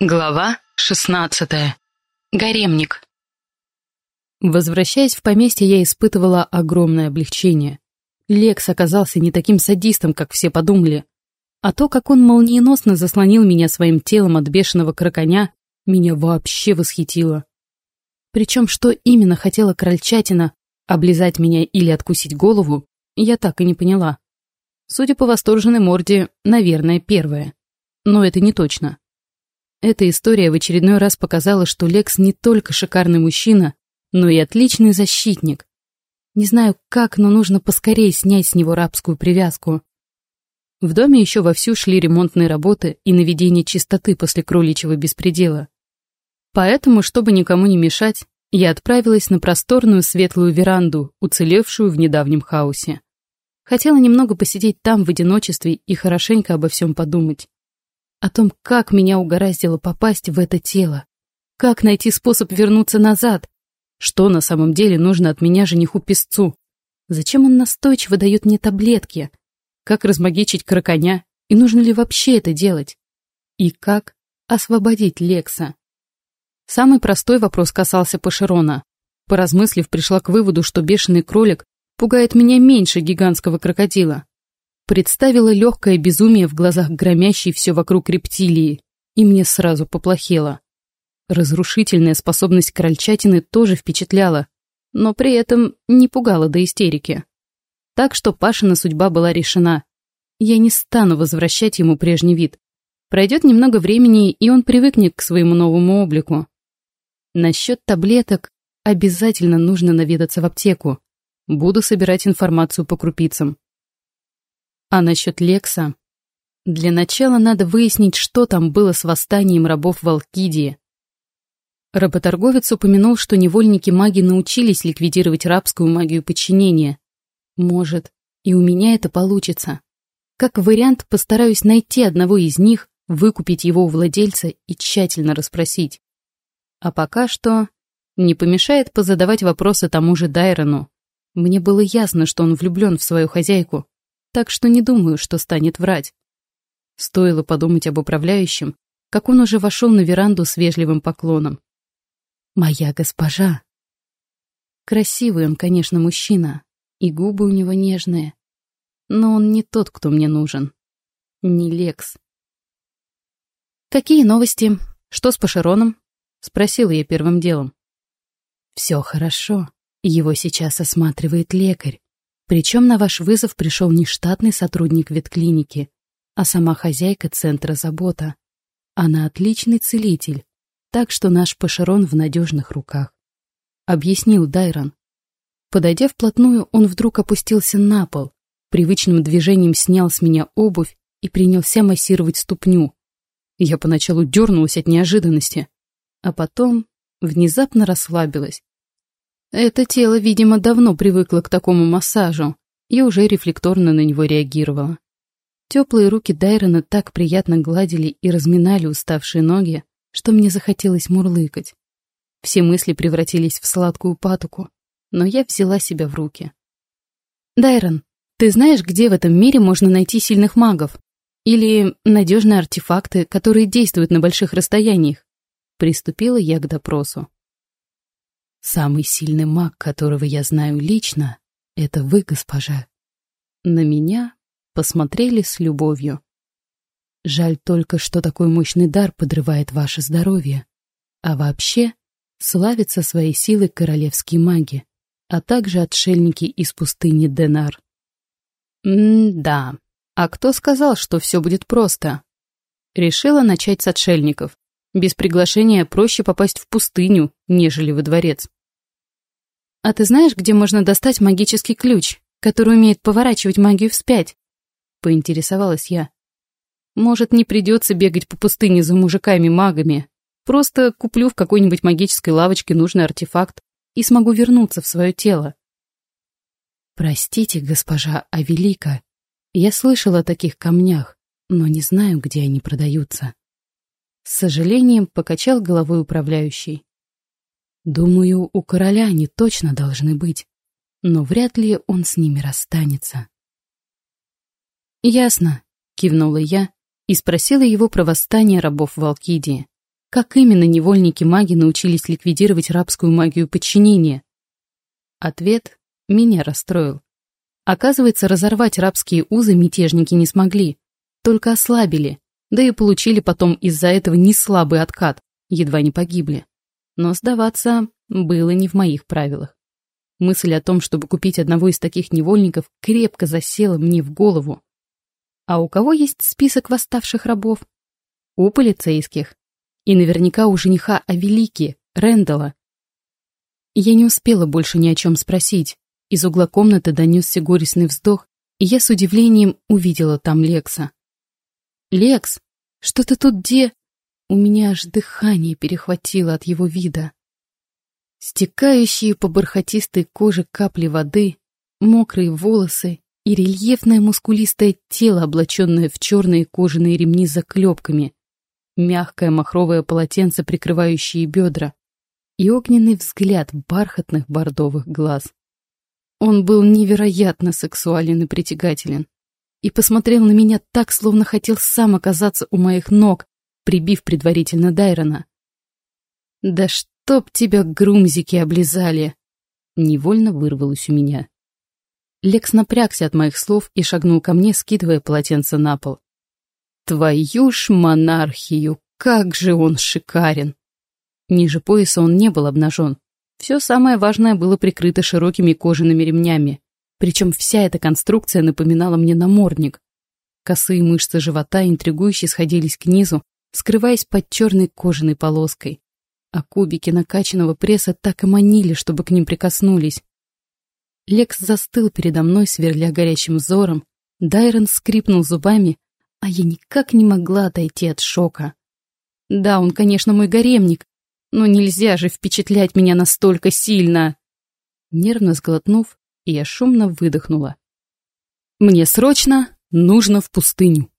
Глава шестнадцатая. Гаремник. Возвращаясь в поместье, я испытывала огромное облегчение. Лекс оказался не таким садистом, как все подумали. А то, как он молниеносно заслонил меня своим телом от бешеного кроконя, меня вообще восхитило. Причем, что именно хотела крольчатина, облизать меня или откусить голову, я так и не поняла. Судя по восторженной морде, наверное, первое. Но это не точно. Эта история в очередной раз показала, что Лекс не только шикарный мужчина, но и отличный защитник. Не знаю как, но нужно поскорее снять с него рабскую привязку. В доме еще вовсю шли ремонтные работы и наведение чистоты после кроличьего беспредела. Поэтому, чтобы никому не мешать, я отправилась на просторную светлую веранду, уцелевшую в недавнем хаосе. Хотела немного посидеть там в одиночестве и хорошенько обо всем подумать о том, как меня угораздило попасть в это тело, как найти способ вернуться назад, что на самом деле нужно от меня жениху-песцу, зачем он настойчиво дает мне таблетки, как размагичить кроконя и нужно ли вообще это делать, и как освободить Лекса. Самый простой вопрос касался Пашерона. Поразмыслив, пришла к выводу, что бешеный кролик пугает меня меньше гигантского крокодила. Представила легкое безумие в глазах громящей все вокруг рептилии, и мне сразу поплохело. Разрушительная способность крольчатины тоже впечатляла, но при этом не пугала до истерики. Так что Пашина судьба была решена. Я не стану возвращать ему прежний вид. Пройдет немного времени, и он привыкнет к своему новому облику. Насчет таблеток обязательно нужно наведаться в аптеку. Буду собирать информацию по крупицам. А насчет Лекса? Для начала надо выяснить, что там было с восстанием рабов в Алкидии. Работорговец упомянул, что невольники маги научились ликвидировать рабскую магию подчинения. Может, и у меня это получится. Как вариант, постараюсь найти одного из них, выкупить его у владельца и тщательно расспросить. А пока что не помешает позадавать вопросы тому же Дайрону. Мне было ясно, что он влюблен в свою хозяйку, так что не думаю, что станет врать. Стоило подумать об управляющем, как он уже вошел на веранду с вежливым поклоном. «Моя госпожа!» Красивый он, конечно, мужчина, и губы у него нежные, но он не тот, кто мне нужен. Не Лекс. «Какие новости? Что с Пашероном?» — спросила я первым делом. «Все хорошо. Его сейчас осматривает лекарь. Причем на ваш вызов пришел не штатный сотрудник ветклиники, а сама хозяйка центра забота. Она отличный целитель, так что наш Пашерон в надежных руках. Объяснил Дайрон. Подойдя вплотную, он вдруг опустился на пол, привычным движением снял с меня обувь и принялся массировать ступню. Я поначалу дернулась от неожиданности, а потом внезапно расслабилась это тело, видимо, давно привыкло к такому массажу и уже рефлекторно на него реагировало. Теплые руки Дайрона так приятно гладили и разминали уставшие ноги, что мне захотелось мурлыкать. Все мысли превратились в сладкую патоку, но я взяла себя в руки. «Дайрон, ты знаешь, где в этом мире можно найти сильных магов? Или надежные артефакты, которые действуют на больших расстояниях?» Приступила я к допросу. Самый сильный маг, которого я знаю лично, это вы, госпожа. На меня посмотрели с любовью. Жаль только, что такой мощный дар подрывает ваше здоровье. А вообще, славятся своей силой королевские маги, а также отшельники из пустыни Денар. М-да, а кто сказал, что все будет просто? Решила начать с отшельников. Без приглашения проще попасть в пустыню, нежели во дворец. А ты знаешь, где можно достать магический ключ, который умеет поворачивать магию вспять? Поинтересовалась я. Может, не придется бегать по пустыне за мужиками-магами. Просто куплю в какой-нибудь магической лавочке нужный артефакт и смогу вернуться в свое тело. Простите, госпожа Авелика, я слышала о таких камнях, но не знаю, где они продаются. С сожалением покачал головой управляющий. Думаю, у короля они точно должны быть, но вряд ли он с ними расстанется. «Ясно», — кивнула я и спросила его про восстание рабов в Алкидии. Как именно невольники-маги научились ликвидировать рабскую магию подчинения? Ответ меня расстроил. Оказывается, разорвать рабские узы мятежники не смогли, только ослабили, да и получили потом из-за этого неслабый откат, едва не погибли. Но сдаваться было не в моих правилах. Мысль о том, чтобы купить одного из таких невольников, крепко засела мне в голову. А у кого есть список восставших рабов? У полицейских. И наверняка у жениха Авелики, Рэндала. Я не успела больше ни о чем спросить. Из угла комнаты донесся горестный вздох, и я с удивлением увидела там Лекса. «Лекс, что ты тут де...» У меня аж дыхание перехватило от его вида. Стекающие по бархатистой коже капли воды, мокрые волосы и рельефное мускулистое тело, облаченное в черные кожаные ремни с заклепками, мягкое махровое полотенце, прикрывающее бедра, и огненный взгляд бархатных бордовых глаз. Он был невероятно сексуален и притягателен и посмотрел на меня так, словно хотел сам оказаться у моих ног, прибив предварительно Дайрона. «Да чтоб тебя грумзики облизали!» Невольно вырвалось у меня. Лекс напрягся от моих слов и шагнул ко мне, скидывая полотенце на пол. «Твою ж монархию! Как же он шикарен!» Ниже пояса он не был обнажен. Все самое важное было прикрыто широкими кожаными ремнями. Причем вся эта конструкция напоминала мне намордник. Косые мышцы живота интригующе сходились к низу, скрываясь под черной кожаной полоской. А кубики накачанного пресса так и манили, чтобы к ним прикоснулись. Лекс застыл передо мной, сверля горящим взором. Дайрон скрипнул зубами, а я никак не могла отойти от шока. Да, он, конечно, мой гаремник, но нельзя же впечатлять меня настолько сильно. Нервно сглотнув, я шумно выдохнула. Мне срочно нужно в пустыню.